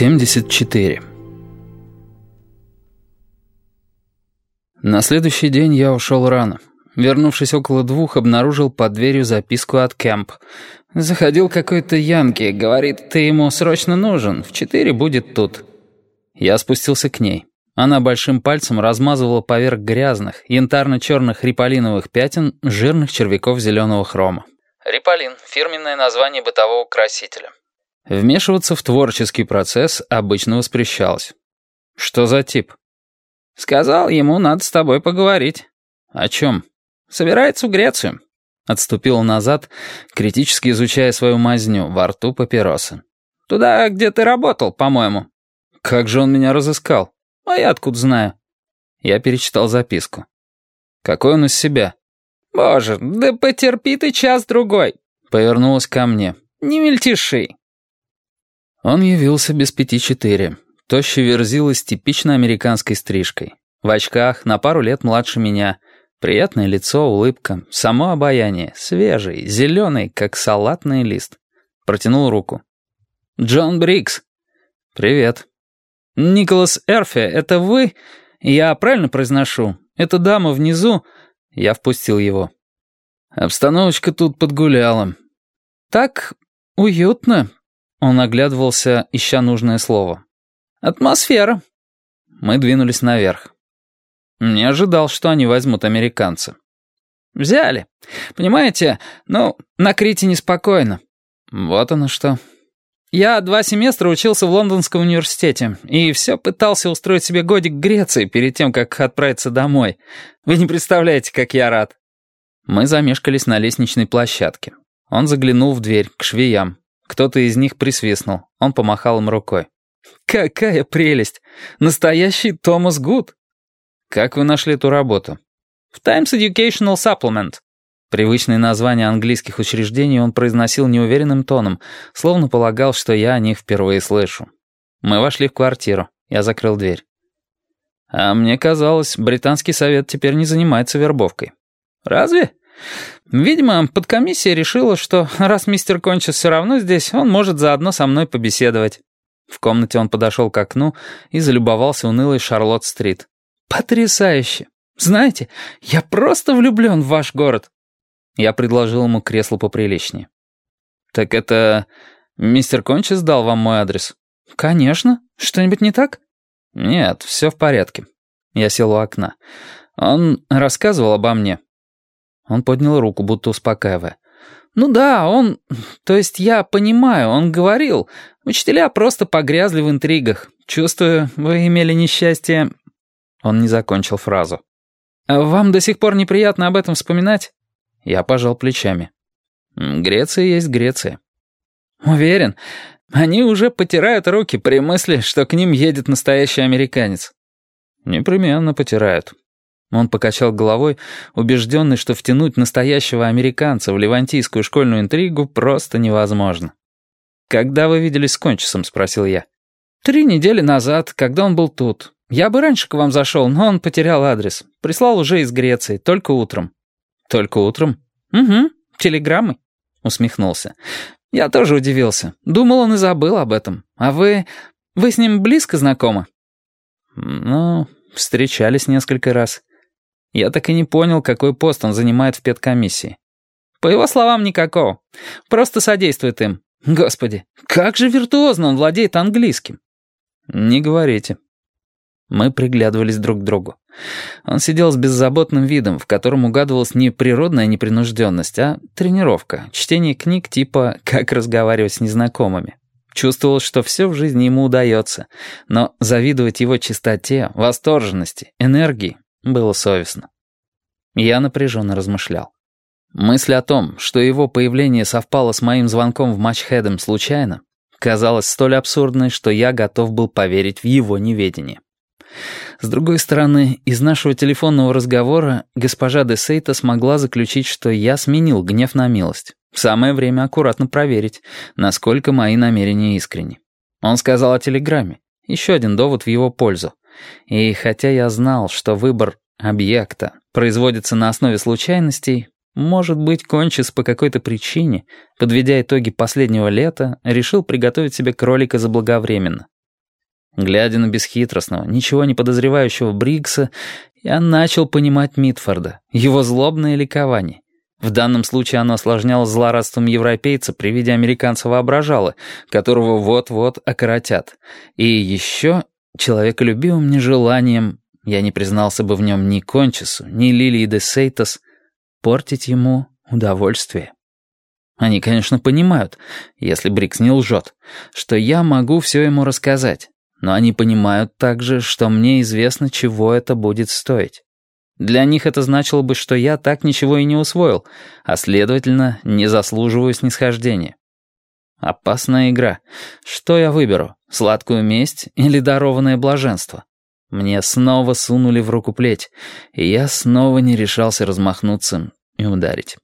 74. На следующий день я ушел рано. Вернувшись около двух, обнаружил под дверью записку от Кэмп. Заходил какой-то Янки, говорит, ты ему срочно нужен, в четыре будет тут. Я спустился к ней. Она большим пальцем размазывала поверх грязных, янтарно-черных риполиновых пятен жирных червяков зеленого хрома. Риполин — фирменное название бытового красителя. Вмешиваться в творческий процесс обычно воспрещалось. Что за тип? Сказал, ему надо с тобой поговорить. О чем? Собирается в Грецию. Отступил назад, критически изучая свою мазню, во рту папиросы. Туда, где ты работал, по-моему. Как же он меня разыскал? А я откуда знаю? Я перечитал записку. Какой он из себя? Боже, да потерпи ты час-другой. Повернулась ко мне. Не мельтеши. Он явился без пяти четыре. Тощий верзила с типично американской стрижкой. В очках, на пару лет младше меня. Приятное лицо, улыбка, само обаяние, свежий, зеленый, как салатный лист. Протянул руку. «Джон Брикс». «Привет». «Николас Эрфи, это вы? Я правильно произношу? Эта дама внизу...» Я впустил его. Обстановочка тут подгуляла. «Так уютно», он оглядывался, ища нужное слово. «Атмосфера». Мы двинулись наверх. Не ожидал, что они возьмут американца. «Взяли. Понимаете, ну, на Крите неспокойно». «Вот оно что». «Я два семестра учился в Лондонском университете и все пытался устроить себе годик Греции перед тем, как отправиться домой. Вы не представляете, как я рад». Мы замешкались на лестничной площадке. Он заглянул в дверь, к швеям. Кто-то из них присвистнул. Он помахал им рукой. «Какая прелесть! Настоящий Томас Гуд!» «Как вы нашли эту работу?» «В Times Educational Supplement». Привычные названия английских учреждений он произносил неуверенным тоном, словно полагал, что я о них впервые слышу. Мы вошли в квартиру. Я закрыл дверь. А мне казалось, британский совет теперь не занимается вербовкой. «Разве?» Видимо, подкомиссия решила, что раз мистер Кончис все равно здесь, он может заодно со мной побеседовать. В комнате он подошел к окну и залюбовался унылой Шарлотт-стрит. «Потрясающе! Знаете, я просто влюблен в ваш город!» Я предложил ему кресло поприличнее. «Так это мистер Кончис дал вам мой адрес?» «Конечно. Что-нибудь не так?» «Нет, все в порядке». Я сел у окна. Он рассказывал обо мне. Он поднял руку, будто успокаивая. «Ну да, он... То есть я понимаю, он говорил. Учителя просто погрязли в интригах. Чувствую, вы имели несчастье...» Он не закончил фразу. «Вам до сих пор неприятно об этом вспоминать?» Я пожал плечами. «Греция есть Греция». «Уверен, они уже потирают руки при мысли, что к ним едет настоящий американец». «Непременно потирают. Он покачал головой, убежденный, что втянуть настоящего американца в левантийскую школьную интригу просто невозможно. «Когда вы виделись с Кончисом?» — спросил я. «Три недели назад, когда он был тут. Я бы раньше к вам зашел, но он потерял адрес. Прислал уже из Греции, только утром». «Только утром?» «Угу, телеграммой», — усмехнулся. «Я тоже удивился. Думал, он и забыл об этом. А вы... вы с ним близко знакомы?» «Ну, встречались несколько раз». Я так и не понял, какой пост он занимает в педкомиссии. По его словам, никакого. Просто содействует им. Господи, как же виртуозно он владеет английским. Не говорите. Мы приглядывались друг к другу. Он сидел с беззаботным видом, в котором угадывалась не природная непринужденность, а тренировка, чтение книг типа «Как разговаривать с незнакомыми». Чувствовал, что все в жизни ему удается, но завидовать его чистоте, восторженности, энергии было совестно. Я напряженно размышлял. Мысль о том, что его появление совпало с моим звонком в матч Хедом случайно, казалась столь абсурдной, что я готов был поверить в его неведение. С другой стороны, из нашего телефонного разговора госпожа де Сейта смогла заключить, что я сменил гнев на милость. Самое время аккуратно проверить, насколько мои намерения искренни. Он сказал о телеграмме. Еще один довод в его пользу. И хотя я знал, что выбор объекта производится на основе случайностей, может быть, Кончис по какой-то причине, подведя итоги последнего лета, решил приготовить себе кролика заблаговременно. Глядя на бесхитростного, ничего не подозревающего Бригса, я начал понимать Митфорда, его злобное ликование. В данном случае оно осложняло злорадством европейца при виде американца-воображала, которого вот-вот окоротят. И еще человеколюбивым нежеланием, я не признался бы в нем ни Кончесу, ни Лилии де Сейтас, портить ему удовольствие. Они, конечно, понимают, если Брикс не лжет, что я могу все ему рассказать, но они понимают также, что мне известно, чего это будет стоить. Для них это значило бы, что я так ничего и не усвоил, а, следовательно, не заслуживаю снисхождения. Опасная игра. Что я выберу, сладкую месть или дарованное блаженство? Мне снова сунули в руку плеть, и я снова не решался размахнуться и ударить.